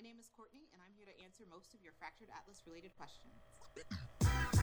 My name is Courtney, and I'm here to answer most of your Fractured Atlas related questions.